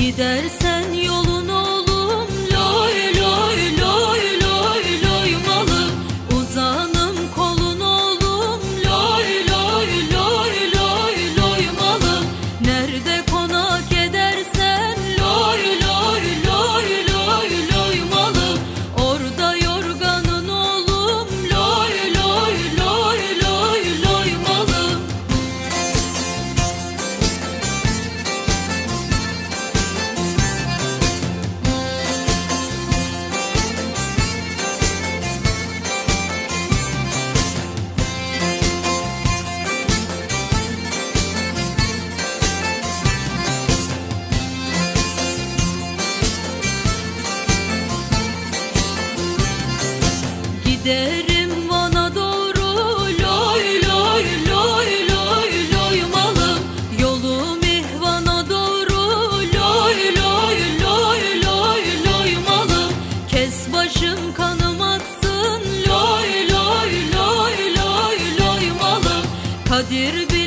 Gidersen Giderim bana doğru. Loy loy loy loy loy malım Yolum ihvana doğru. Loy loy loy loy loy malım Kes başım kanım atsın. Loy loy loy loy loy malım Kadir bir